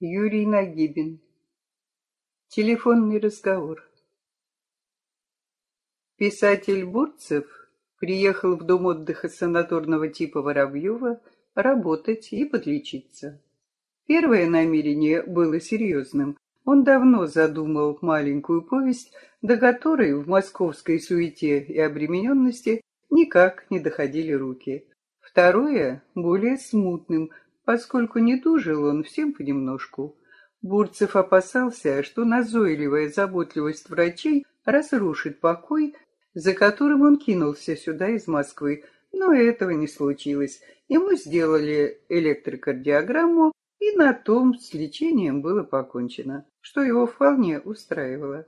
Юрий Нагибин. Телефонный разговор. Писатель Бурцев приехал в дом отдыха санаторного типа Воробьева работать и подлечиться. Первое намерение было серьезным. Он давно задумал маленькую повесть, до которой в московской суете и обремененности никак не доходили руки. Второе, более смутным, поскольку не тужил он всем понемножку. Бурцев опасался, что назойливая заботливость врачей разрушит покой, за которым он кинулся сюда из Москвы, но этого не случилось. Ему сделали электрокардиограмму, и на том с лечением было покончено, что его вполне устраивало.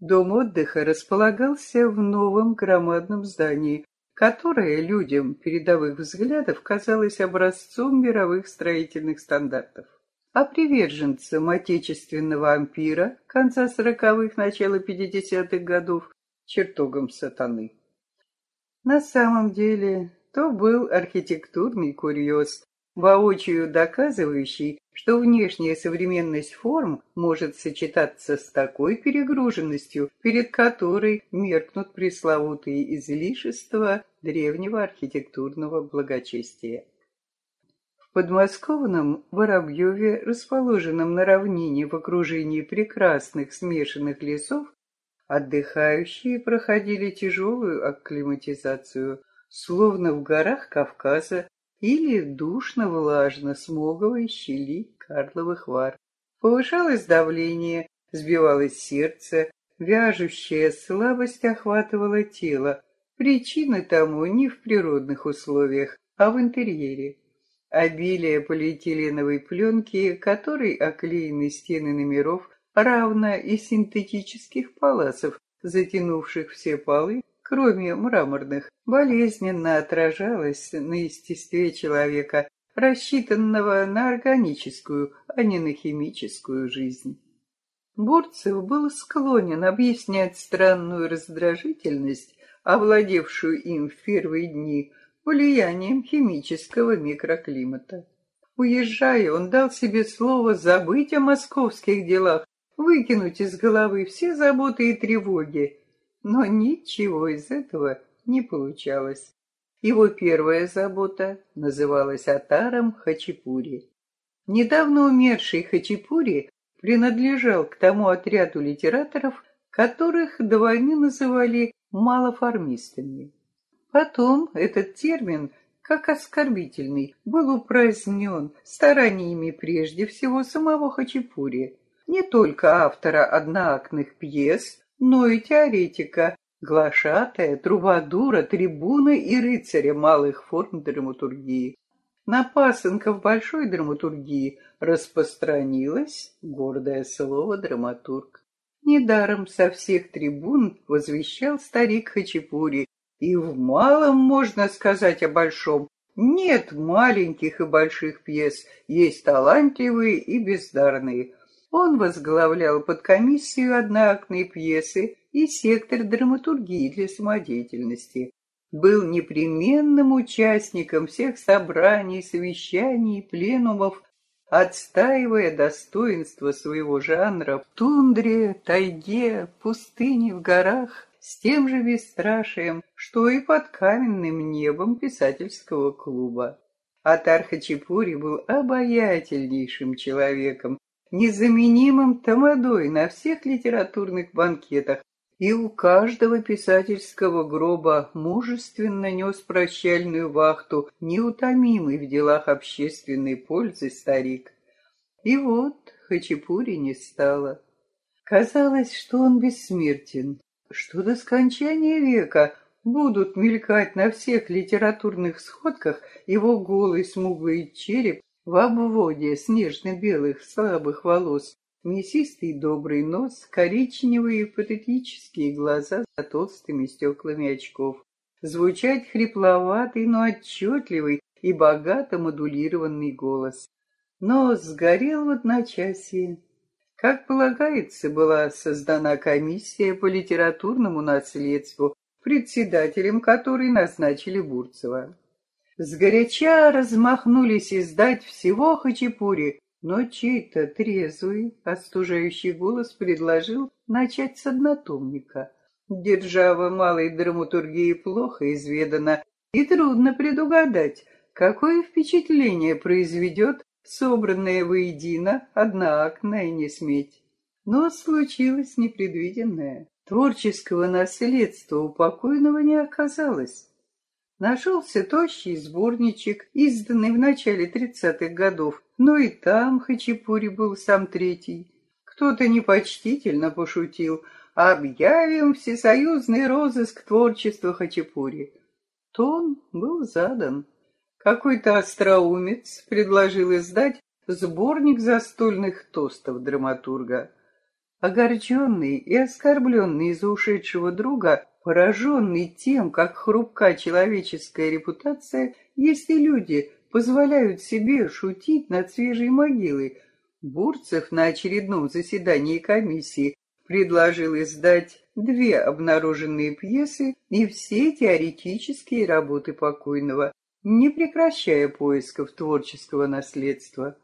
Дом отдыха располагался в новом громадном здании, которое людям передовых взглядов казалось образцом мировых строительных стандартов. А приверженцам отечественного ампира конца сороковых, начала пятидесятых годов чертогом сатаны. На самом деле, то был архитектурный курьез, воочию доказывающий, что внешняя современность форм может сочетаться с такой перегруженностью, перед которой меркнут пресловутые излишества древнего архитектурного благочестия. В подмосковном Воробьеве, расположенном на равнине в окружении прекрасных смешанных лесов, отдыхающие проходили тяжелую акклиматизацию, словно в горах Кавказа или душно-влажно смоговой щели Карловых Вар. Повышалось давление, сбивалось сердце, вяжущая слабость охватывала тело. Причина тому не в природных условиях, а в интерьере. Обилие полиэтиленовой пленки, которой оклеены стены номеров, равно и синтетических паласов, затянувших все полы кроме мраморных, болезненно отражалась на естестве человека, рассчитанного на органическую, а не на химическую жизнь. Бурцев был склонен объяснять странную раздражительность, овладевшую им в первые дни, влиянием химического микроклимата. Уезжая, он дал себе слово забыть о московских делах, выкинуть из головы все заботы и тревоги, но ничего из этого не получалось. Его первая забота называлась Атаром Хачапури. Недавно умерший Хачапури принадлежал к тому отряду литераторов, которых до войны называли малоформистами. Потом этот термин, как оскорбительный, был упразднен стараниями прежде всего самого Хачапури, не только автора одноактных пьес, но и теоретика, глашатая, трубадура, трибуна и рыцаря малых форм драматургии. На пасынков большой драматургии распространилось гордое слово «драматург». Недаром со всех трибун возвещал старик Хачапури, и в малом можно сказать о большом. Нет маленьких и больших пьес, есть талантливые и бездарные. Он возглавлял подкомиссию одноактной пьесы и сектор драматургии для самодеятельности. Был непременным участником всех собраний, совещаний, пленумов, отстаивая достоинство своего жанра в тундре, тайге, пустыне, в горах, с тем же бесстрашием, что и под каменным небом писательского клуба. Атар Хачапури был обаятельнейшим человеком, незаменимым тамадой на всех литературных банкетах, и у каждого писательского гроба мужественно нес прощальную вахту, неутомимый в делах общественной пользы старик. И вот Хачапури не стало. Казалось, что он бессмертен, что до скончания века будут мелькать на всех литературных сходках его голый смуглый череп в обводе снежно-белых слабых волос, мясистый добрый нос, коричневые патетические глаза за толстыми стеклами очков, звучать хрипловатый, но отчетливый и богато модулированный голос. Но сгорел в одночасье. Как полагается, была создана комиссия по литературному наследству, председателем которой назначили Бурцева. Сгоряча размахнулись издать всего Хачапури, Но чей-то трезвый, остужающий голос предложил начать с однотомника. Держава малой драматургии плохо изведана, и трудно предугадать, какое впечатление произведет собранная воедино одноактная несметь. Но случилось непредвиденное. Творческого наследства у покойного не оказалось. Нашелся тощий сборничек, изданный в начале тридцатых годов, но и там Хачапури был сам третий. Кто-то непочтительно пошутил «Объявим всесоюзный розыск творчества Хачапури». Тон был задан. Какой-то остроумец предложил издать сборник застольных тостов драматурга. Огорченный и оскорбленный из-за ушедшего друга, пораженный тем, как хрупка человеческая репутация, если люди позволяют себе шутить над свежей могилой, Бурцев на очередном заседании комиссии предложил издать две обнаруженные пьесы и все теоретические работы покойного, не прекращая поисков творческого наследства.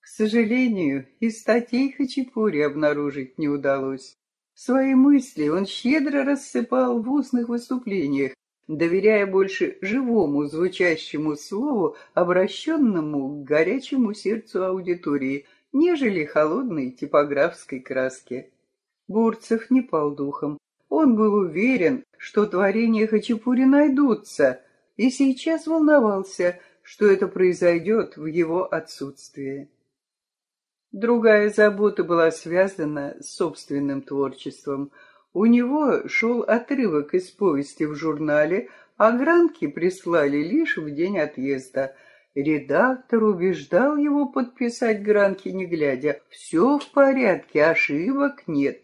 К сожалению, и статей Хачапури обнаружить не удалось. Свои мысли он щедро рассыпал в устных выступлениях, доверяя больше живому звучащему слову, обращенному к горячему сердцу аудитории, нежели холодной типографской краске. Бурцев не пал духом. Он был уверен, что творения Хачапури найдутся, и сейчас волновался, что это произойдет в его отсутствие. Другая забота была связана с собственным творчеством. У него шел отрывок из повести в журнале, а гранки прислали лишь в день отъезда. Редактор убеждал его подписать гранки, не глядя. Все в порядке, ошибок нет.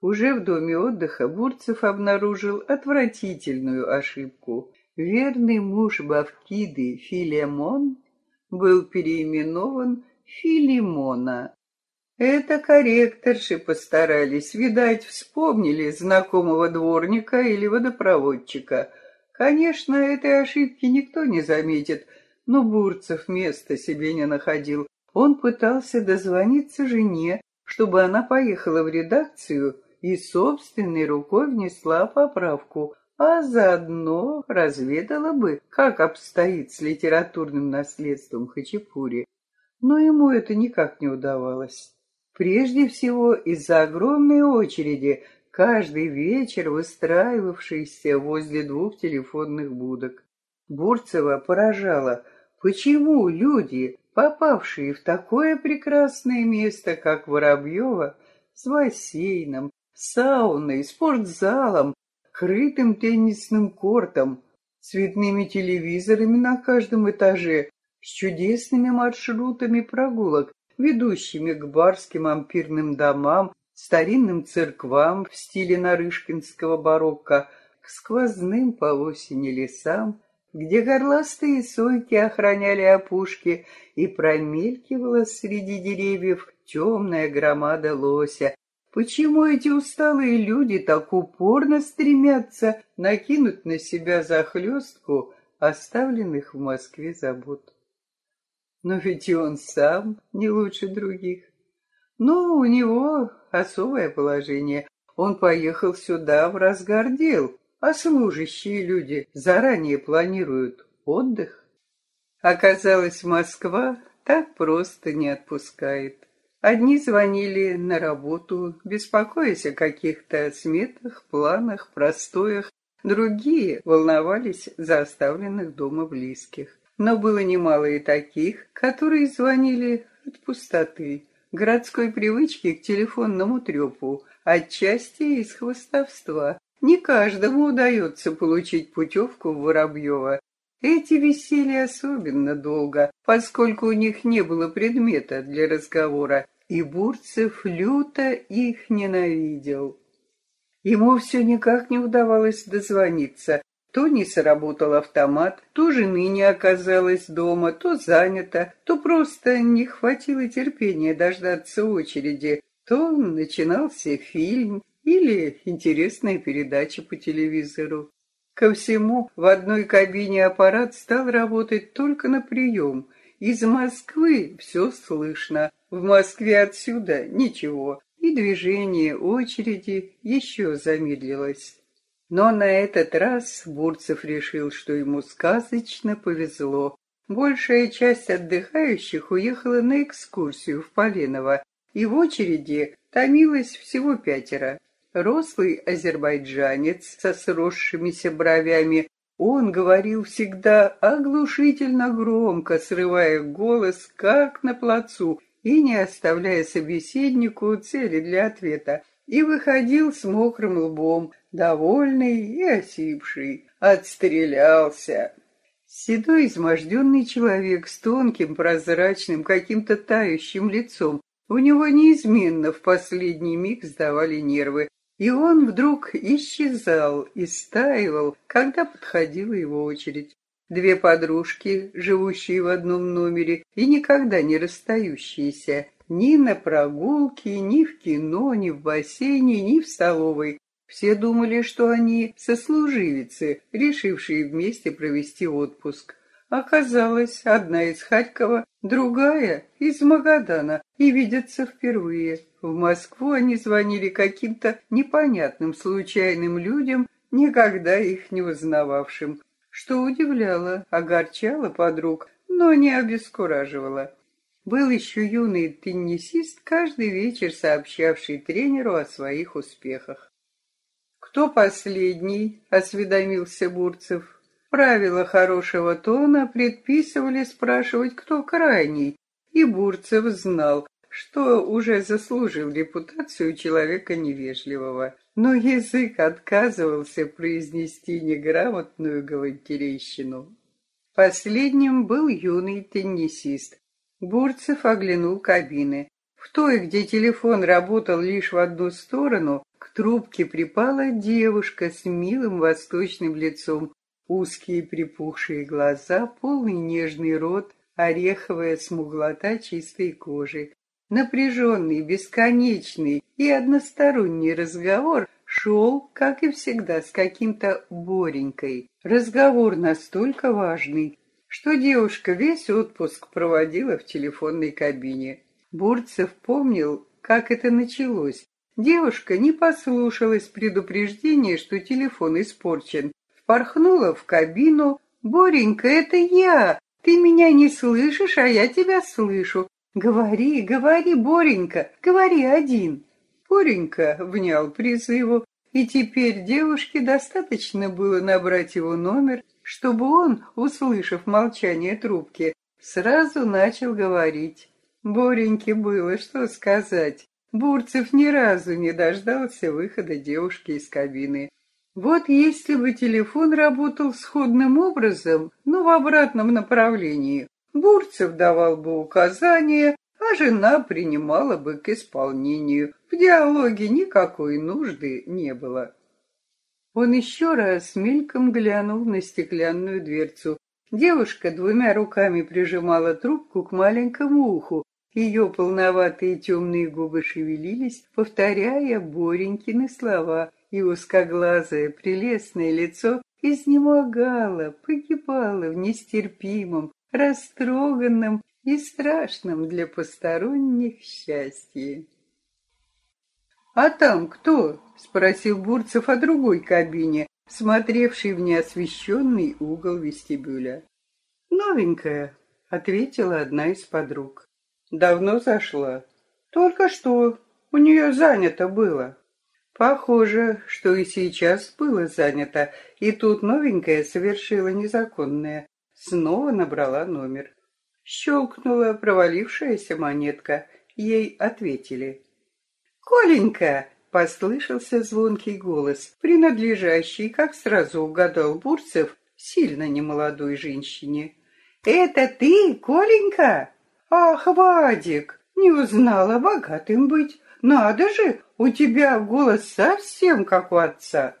Уже в доме отдыха Бурцев обнаружил отвратительную ошибку. Верный муж Бавкиды Филемон был переименован Филимона. Это корректорши постарались, видать, вспомнили знакомого дворника или водопроводчика. Конечно, этой ошибки никто не заметит, но Бурцев места себе не находил. Он пытался дозвониться жене, чтобы она поехала в редакцию и собственной рукой внесла поправку, а заодно разведала бы, как обстоит с литературным наследством Хачапури. Но ему это никак не удавалось. Прежде всего из-за огромной очереди, каждый вечер выстраивавшейся возле двух телефонных будок. Бурцева поражала, почему люди, попавшие в такое прекрасное место, как Воробьево, с бассейном, сауной, спортзалом, крытым теннисным кортом, цветными телевизорами на каждом этаже, с чудесными маршрутами прогулок, ведущими к барским ампирным домам, старинным церквам в стиле нарышкинского барокко, к сквозным по осени лесам, где горластые сойки охраняли опушки, и промелькивала среди деревьев темная громада лося, Почему эти усталые люди так упорно стремятся накинуть на себя захлестку оставленных в Москве забот? Но ведь и он сам не лучше других. Но у него особое положение. Он поехал сюда в разгар дел, а служащие люди заранее планируют отдых. Оказалось, Москва так просто не отпускает. Одни звонили на работу, беспокоясь о каких-то сметах, планах, простоях, другие волновались за оставленных дома близких. Но было немало и таких, которые звонили от пустоты, городской привычки к телефонному трепу, отчасти из хвостовства. Не каждому удается получить путевку в Воробьево, эти висели особенно долго, поскольку у них не было предмета для разговора, и Бурцев люто их ненавидел. Ему все никак не удавалось дозвониться. То не сработал автомат, то жены не оказалось дома, то занято, то просто не хватило терпения дождаться очереди, то начинался фильм или интересная передача по телевизору. Ко всему, в одной кабине аппарат стал работать только на прием, Из Москвы все слышно, в Москве отсюда ничего, и движение очереди еще замедлилось. Но на этот раз Бурцев решил, что ему сказочно повезло. Большая часть отдыхающих уехала на экскурсию в Поленово, и в очереди томилось всего пятеро. Рослый азербайджанец со сросшимися бровями, он говорил всегда оглушительно громко, срывая голос, как на плацу, и не оставляя собеседнику цели для ответа, и выходил с мокрым лбом, довольный и осипший. Отстрелялся. Седой изможденный человек с тонким, прозрачным, каким-то тающим лицом. У него неизменно в последний миг сдавали нервы, и он вдруг исчезал, и стаивал, когда подходила его очередь. Две подружки, живущие в одном номере и никогда не расстающиеся, ни на прогулке, ни в кино, ни в бассейне, ни в столовой. Все думали, что они сослуживицы, решившие вместе провести отпуск. Оказалось, одна из Харькова, другая из Магадана, и видятся впервые. В Москву они звонили каким-то непонятным случайным людям, никогда их не узнававшим, что удивляло, огорчало подруг, но не обескураживало. Был еще юный теннисист, каждый вечер сообщавший тренеру о своих успехах. «Кто последний?» — осведомился Бурцев. Правила хорошего тона предписывали спрашивать, кто крайний, и Бурцев знал, что уже заслужил репутацию человека невежливого. Но язык отказывался произнести неграмотную галантерейщину. Последним был юный теннисист. Бурцев оглянул кабины. В той, где телефон работал лишь в одну сторону, к трубке припала девушка с милым восточным лицом Узкие припухшие глаза, полный нежный рот, ореховая смуглота чистой кожи. Напряженный, бесконечный и односторонний разговор шел, как и всегда, с каким-то Боренькой. Разговор настолько важный, что девушка весь отпуск проводила в телефонной кабине. Бурцев помнил, как это началось. Девушка не послушалась предупреждения, что телефон испорчен, Порхнула в кабину. «Боренька, это я! Ты меня не слышишь, а я тебя слышу. Говори, говори, Боренька, говори один!» Боренька внял призыву, и теперь девушке достаточно было набрать его номер, чтобы он, услышав молчание трубки, сразу начал говорить. Бореньке было что сказать. Бурцев ни разу не дождался выхода девушки из кабины. Вот если бы телефон работал сходным образом, но в обратном направлении, Бурцев давал бы указания, а жена принимала бы к исполнению. В диалоге никакой нужды не было. Он еще раз мельком глянул на стеклянную дверцу. Девушка двумя руками прижимала трубку к маленькому уху. Ее полноватые темные губы шевелились, повторяя Боренькины слова — и узкоглазое прелестное лицо изнемогало, погибало в нестерпимом, растроганном и страшном для посторонних счастье. «А там кто?» — спросил Бурцев о другой кабине, смотревшей в неосвещенный угол вестибюля. «Новенькая», — ответила одна из подруг. «Давно зашла?» «Только что. У нее занято было». Похоже, что и сейчас было занято, и тут новенькая совершила незаконное. Снова набрала номер. Щелкнула провалившаяся монетка. Ей ответили. «Коленька!» — послышался звонкий голос, принадлежащий, как сразу угадал Бурцев, сильно немолодой женщине. «Это ты, Коленька?» «Ах, Вадик! Не узнала богатым быть. Надо же, у тебя голос совсем как у отца.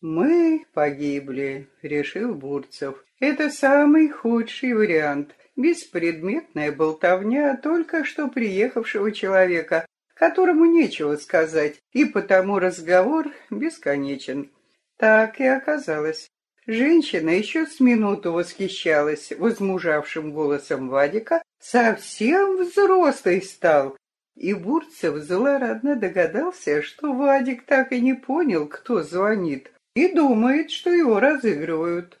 Мы погибли, решил Бурцев. Это самый худший вариант. Беспредметная болтовня только что приехавшего человека, которому нечего сказать, и потому разговор бесконечен. Так и оказалось. Женщина еще с минуту восхищалась возмужавшим голосом Вадика, совсем взрослый стал. И Бурцев злорадно догадался, что Вадик так и не понял, кто звонит, и думает, что его разыгрывают.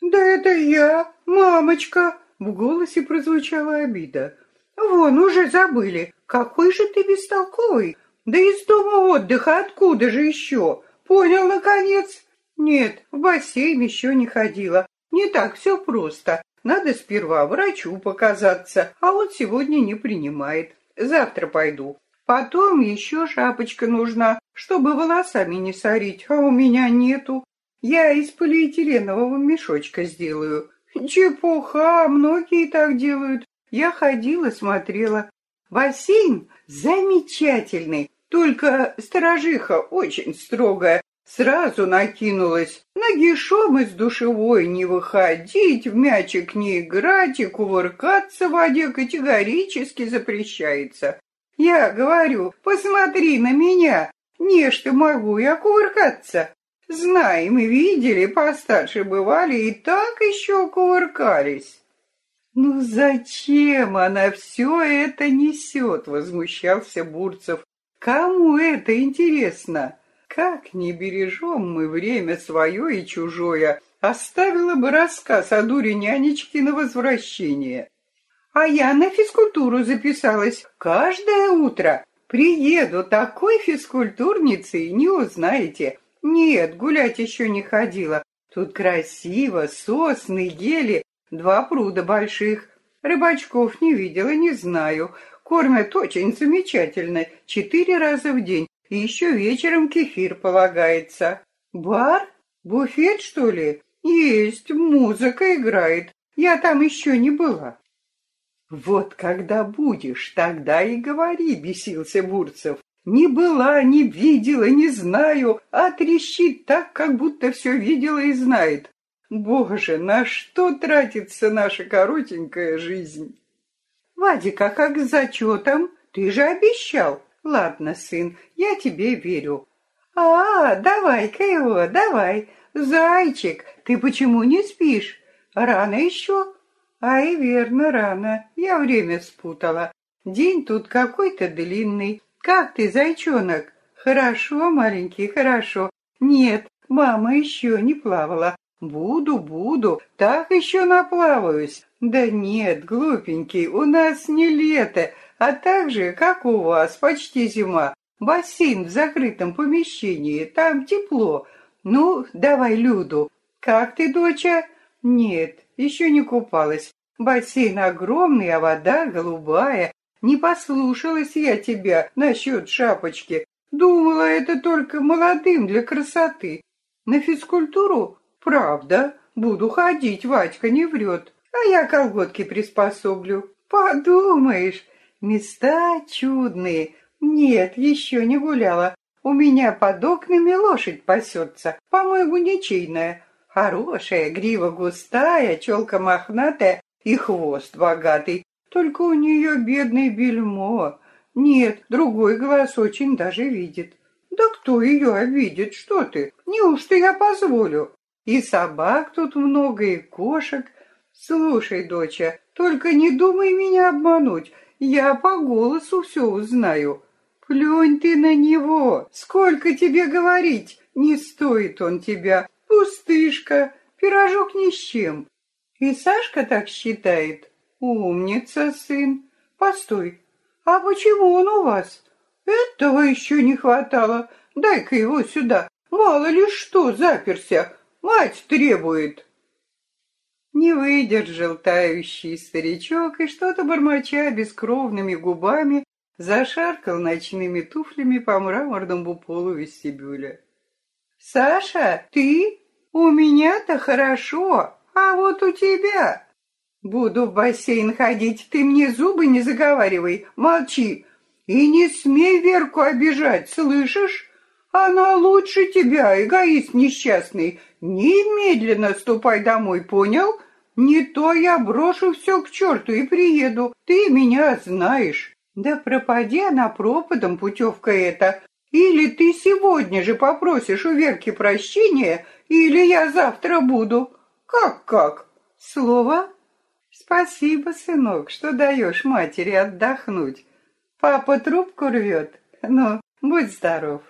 «Да это я, мамочка!» — в голосе прозвучала обида. «Вон, уже забыли. Какой же ты бестолковый! Да из дома отдыха откуда же еще? Понял, наконец?» Нет, в бассейн еще не ходила. Не так все просто. Надо сперва врачу показаться, а он сегодня не принимает. Завтра пойду. Потом еще шапочка нужна, чтобы волосами не сорить, а у меня нету. Я из полиэтиленового мешочка сделаю. Чепуха, многие так делают. Я ходила, смотрела. Бассейн замечательный, только сторожиха очень строгая, Сразу накинулась. Нагишом из душевой не выходить, в мячик не играть и кувыркаться в воде категорически запрещается. Я говорю, посмотри на меня, не что могу я кувыркаться. Знаем и видели, постарше бывали и так еще кувыркались. «Ну зачем она все это несет?» — возмущался Бурцев. «Кому это интересно?» Как не бережем мы время свое и чужое, оставила бы рассказ о дуре нянечки на возвращение. А я на физкультуру записалась каждое утро. Приеду такой физкультурницей, не узнаете. Нет, гулять еще не ходила. Тут красиво, сосны, ели, два пруда больших. Рыбачков не видела, не знаю. Кормят очень замечательно, четыре раза в день. И еще вечером кефир полагается. Бар? Буфет, что ли? Есть, музыка играет. Я там еще не была. Вот когда будешь, тогда и говори, бесился Бурцев. Не была, не видела, не знаю, а трещит так, как будто все видела и знает. Боже, на что тратится наша коротенькая жизнь? Вадика, как с зачетом? Ты же обещал. Ладно, сын, я тебе верю. А, давай-ка его, давай. Зайчик, ты почему не спишь? Рано еще? Ай, верно, рано. Я время спутала. День тут какой-то длинный. Как ты, зайчонок? Хорошо, маленький, хорошо. Нет, мама еще не плавала. Буду, буду, так еще наплаваюсь. Да нет, глупенький, у нас не лето, а также, как у вас, почти зима. Бассейн в закрытом помещении, там тепло. Ну, давай Люду. Как ты, доча? Нет, еще не купалась. Бассейн огромный, а вода голубая. Не послушалась я тебя насчет шапочки. Думала, это только молодым для красоты. На физкультуру? Правда. Буду ходить, Вадька не врет. А я колготки приспособлю. Подумаешь, Места чудные. Нет, еще не гуляла. У меня под окнами лошадь пасется, по-моему, ничейная. Хорошая, грива густая, челка мохнатая и хвост богатый. Только у нее бедный бельмо. Нет, другой глаз очень даже видит. Да кто ее обидит, что ты? Неужто я позволю? И собак тут много, и кошек. Слушай, доча, только не думай меня обмануть. Я по голосу все узнаю. Плюнь ты на него. Сколько тебе говорить? Не стоит он тебя. Пустышка, пирожок ни с чем. И Сашка так считает. Умница, сын. Постой, а почему он у вас? Этого еще не хватало. Дай-ка его сюда. Мало ли что, заперся. Мать требует. Не выдержал тающий старичок и что-то бормоча бескровными губами зашаркал ночными туфлями по мраморному полу вестибюля. «Саша, ты? У меня-то хорошо, а вот у тебя...» «Буду в бассейн ходить, ты мне зубы не заговаривай, молчи. И не смей Верку обижать, слышишь? Она лучше тебя, эгоист несчастный. Немедленно ступай домой, понял? Не то я брошу все к черту и приеду. Ты меня знаешь. Да пропади она пропадом, путевка эта. Или ты сегодня же попросишь у Верки прощения, или я завтра буду. Как-как? Слово? Спасибо, сынок, что даешь матери отдохнуть. Папа трубку рвет. Ну, будь здоров.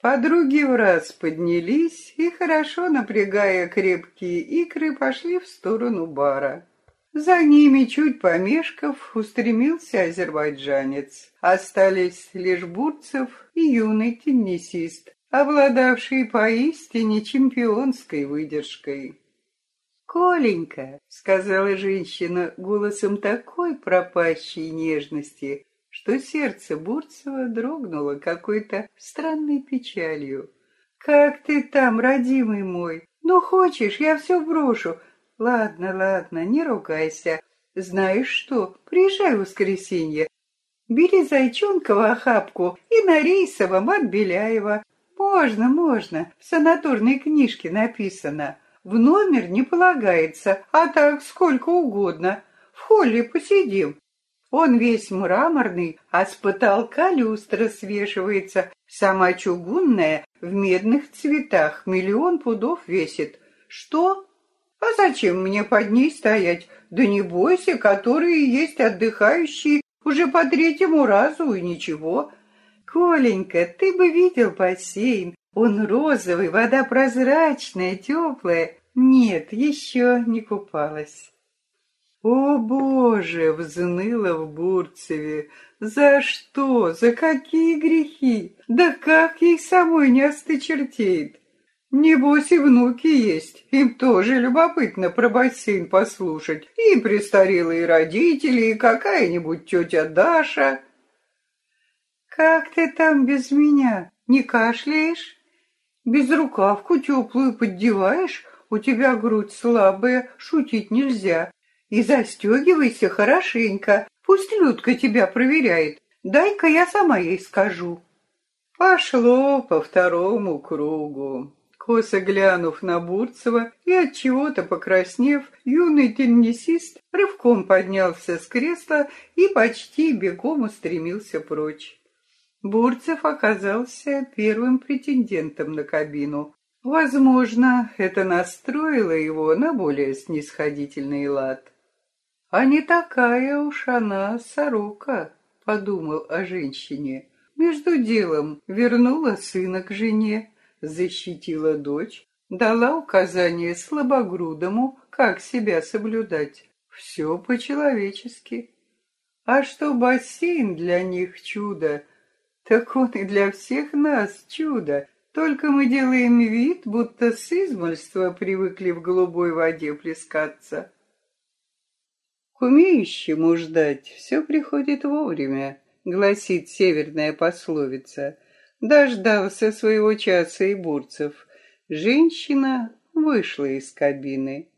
Подруги в раз поднялись и, хорошо напрягая крепкие икры, пошли в сторону бара. За ними, чуть помешков, устремился азербайджанец. Остались лишь Бурцев и юный теннисист, обладавший поистине чемпионской выдержкой. «Коленька», — сказала женщина голосом такой пропащей нежности, что сердце Бурцева дрогнуло какой-то странной печалью. «Как ты там, родимый мой? Ну, хочешь, я все брошу, Ладно, ладно, не ругайся. Знаешь что, приезжай в воскресенье. Бери зайчонка в охапку и на рейсовом от Беляева. Можно, можно, в санаторной книжке написано. В номер не полагается, а так сколько угодно. В холле посидим. Он весь мраморный, а с потолка люстра свешивается. Сама чугунная, в медных цветах, миллион пудов весит. Что? А зачем мне под ней стоять? Да не бойся, которые есть отдыхающие уже по третьему разу и ничего. Коленька, ты бы видел бассейн. Он розовый, вода прозрачная, теплая. Нет, еще не купалась. О, Боже, взныла в Бурцеве. За что? За какие грехи? Да как ей самой не осточертеет? Небось и внуки есть, им тоже любопытно про бассейн послушать. И престарелые родители, и какая-нибудь тетя Даша. Как ты там без меня? Не кашляешь? Без рукавку теплую поддеваешь? У тебя грудь слабая, шутить нельзя. И застегивайся хорошенько, пусть Людка тебя проверяет. Дай-ка я сама ей скажу. Пошло по второму кругу. Косо глянув на Бурцева и от чего-то покраснев, юный теннисист рывком поднялся с кресла и почти бегом устремился прочь. Бурцев оказался первым претендентом на кабину. Возможно, это настроило его на более снисходительный лад. «А не такая уж она сорока», — подумал о женщине. Между делом вернула сына к жене, защитила дочь, дала указание слабогрудому, как себя соблюдать. Все по-человечески. А что бассейн для них чудо, так он и для всех нас чудо. Только мы делаем вид, будто с измольства привыкли в голубой воде плескаться. К умеющему ждать все приходит вовремя, гласит северная пословица — Дождался своего часа и Бурцев. Женщина вышла из кабины.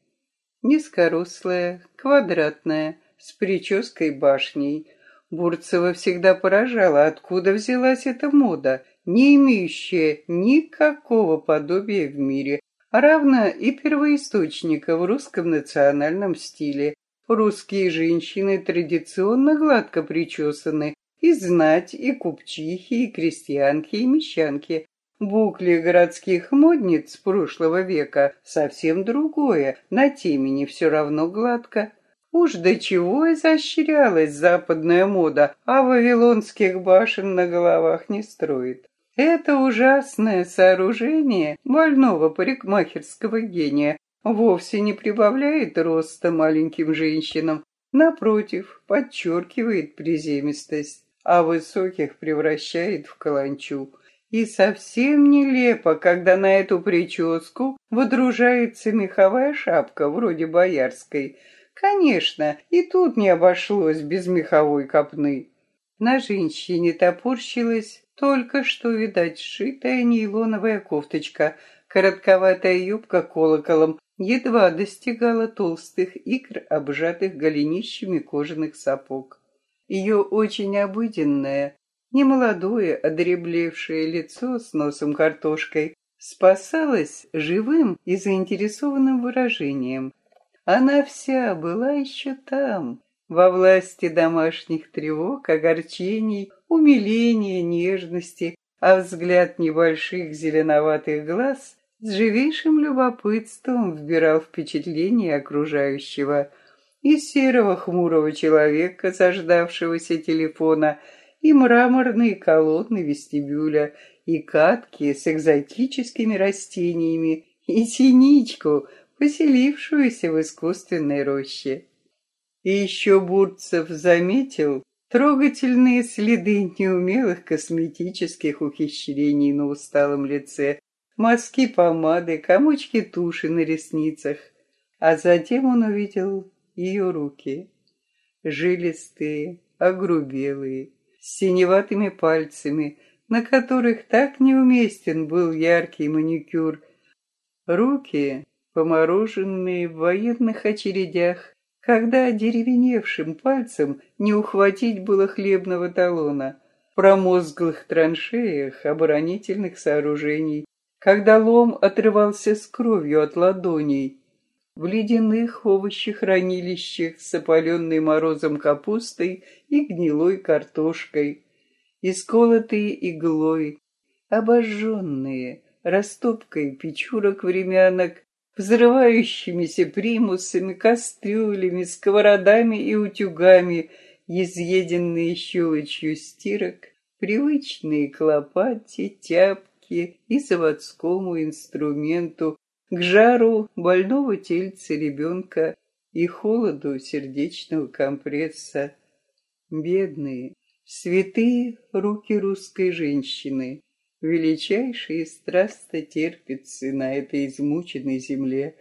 Низкорослая, квадратная, с прической башней. Бурцева всегда поражала, откуда взялась эта мода, не имеющая никакого подобия в мире, равно и первоисточника в русском национальном стиле. Русские женщины традиционно гладко причесаны, и знать, и купчихи, и крестьянки, и мещанки. Букли городских модниц прошлого века совсем другое, на темени все равно гладко. Уж до чего изощрялась западная мода, а вавилонских башен на головах не строит. Это ужасное сооружение больного парикмахерского гения вовсе не прибавляет роста маленьким женщинам, напротив, подчеркивает приземистость а высоких превращает в каланчу. И совсем нелепо, когда на эту прическу водружается меховая шапка, вроде боярской. Конечно, и тут не обошлось без меховой копны. На женщине топорщилась только что, видать, сшитая нейлоновая кофточка, коротковатая юбка колоколом, едва достигала толстых икр, обжатых голенищами кожаных сапог. Ее очень обыденное, немолодое, одреблевшее лицо с носом картошкой спасалось живым и заинтересованным выражением. Она вся была еще там, во власти домашних тревог, огорчений, умиления, нежности, а взгляд небольших зеленоватых глаз с живейшим любопытством вбирал впечатление окружающего и серого хмурого человека, заждавшегося телефона, и мраморные колонны вестибюля, и катки с экзотическими растениями, и синичку, поселившуюся в искусственной роще. И еще Бурцев заметил трогательные следы неумелых косметических ухищрений на усталом лице, мазки помады, комочки туши на ресницах. А затем он увидел ее руки, жилистые, огрубелые, с синеватыми пальцами, на которых так неуместен был яркий маникюр. Руки, помороженные в военных очередях, когда деревеневшим пальцем не ухватить было хлебного талона, в промозглых траншеях оборонительных сооружений, когда лом отрывался с кровью от ладоней, в ледяных овощехранилищах с опаленной морозом капустой и гнилой картошкой, исколотые иглой, обожженные, растопкой печурок времянок взрывающимися примусами, кастрюлями, сковородами и утюгами, изъеденные щелочью стирок, привычные к лопате, тяпке и заводскому инструменту, к жару больного тельца ребенка и холоду сердечного компресса. Бедные, святые руки русской женщины, величайшие страстотерпицы на этой измученной земле.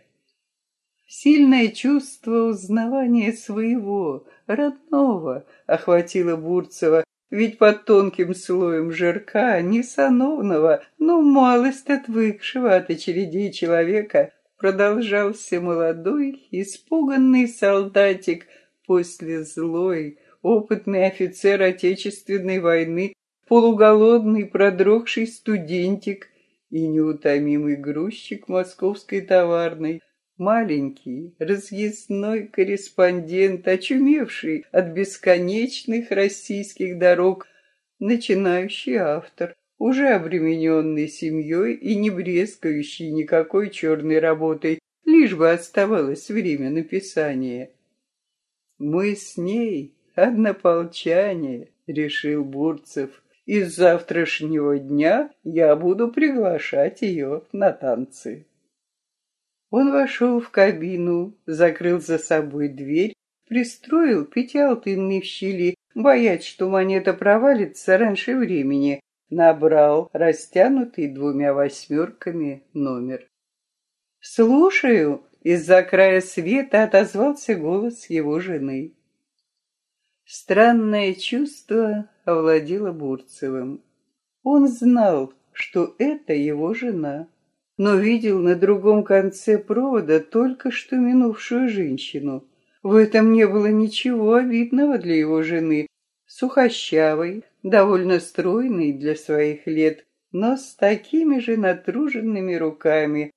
Сильное чувство узнавания своего, родного, охватило Бурцева, ведь под тонким слоем жирка, несановного, но малость отвыкшего от очередей человека, продолжался молодой, испуганный солдатик после злой, опытный офицер Отечественной войны полуголодный продрогший студентик и неутомимый грузчик московской товарной, маленький, разъездной корреспондент, очумевший от бесконечных российских дорог, начинающий автор, уже обремененный семьей и не брезгающий никакой черной работой, лишь бы оставалось время написания. «Мы с ней однополчане», — решил Бурцев, и с завтрашнего дня я буду приглашать ее на танцы. Он вошел в кабину, закрыл за собой дверь, пристроил пятиалтынный в щели, боясь, что монета провалится раньше времени, набрал растянутый двумя восьмерками номер. «Слушаю!» — из-за края света отозвался голос его жены. Странное чувство овладело Бурцевым. Он знал, что это его жена, но видел на другом конце провода только что минувшую женщину. В этом не было ничего обидного для его жены, сухощавой, довольно стройной для своих лет, но с такими же натруженными руками.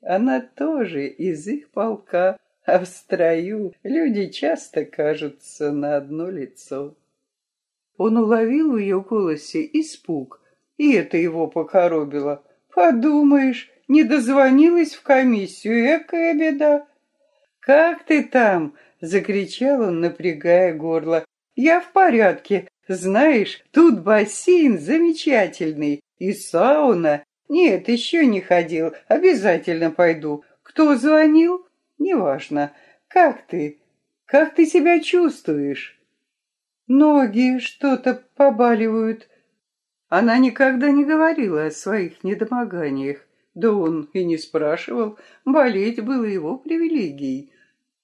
Она тоже из их полка, а в строю люди часто кажутся на одно лицо. Он уловил в ее голосе испуг, и это его покоробило. «Подумаешь, не дозвонилась в комиссию, экая беда!» «Как ты там?» — закричал он, напрягая горло. «Я в порядке. Знаешь, тут бассейн замечательный и сауна. Нет, еще не ходил. Обязательно пойду. Кто звонил?» Неважно. Как ты? Как ты себя чувствуешь? Ноги что-то побаливают. Она никогда не говорила о своих недомоганиях. Да он и не спрашивал. Болеть было его привилегией.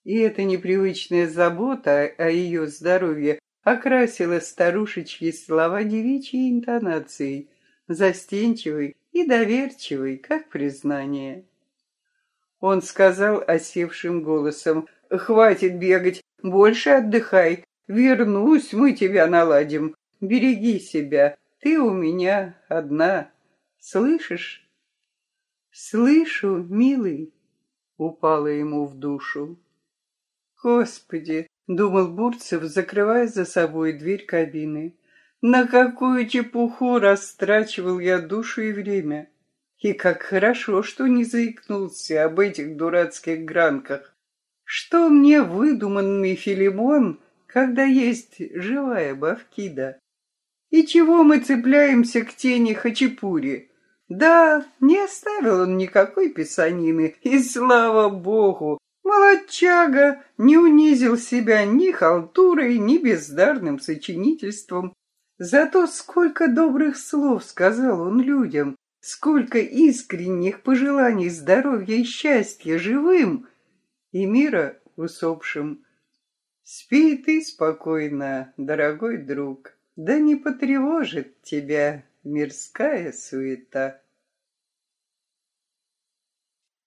И эта непривычная забота о ее здоровье окрасила старушечьи слова девичьей интонацией, застенчивой и доверчивой, как признание. Он сказал осевшим голосом, «Хватит бегать, больше отдыхай. Вернусь, мы тебя наладим. Береги себя, ты у меня одна. Слышишь?» «Слышу, милый», — упала ему в душу. «Господи!» — думал Бурцев, закрывая за собой дверь кабины. На какую чепуху растрачивал я душу и время. И как хорошо, что не заикнулся об этих дурацких гранках. Что мне выдуманный Филимон, когда есть живая Бавкида? И чего мы цепляемся к тени Хачапури? Да, не оставил он никакой писанины, и слава богу, молодчага не унизил себя ни халтурой, ни бездарным сочинительством. Зато сколько добрых слов сказал он людям, сколько искренних пожеланий здоровья и счастья живым и мира усопшим. Спи ты спокойно, дорогой друг, да не потревожит тебя мирская суета.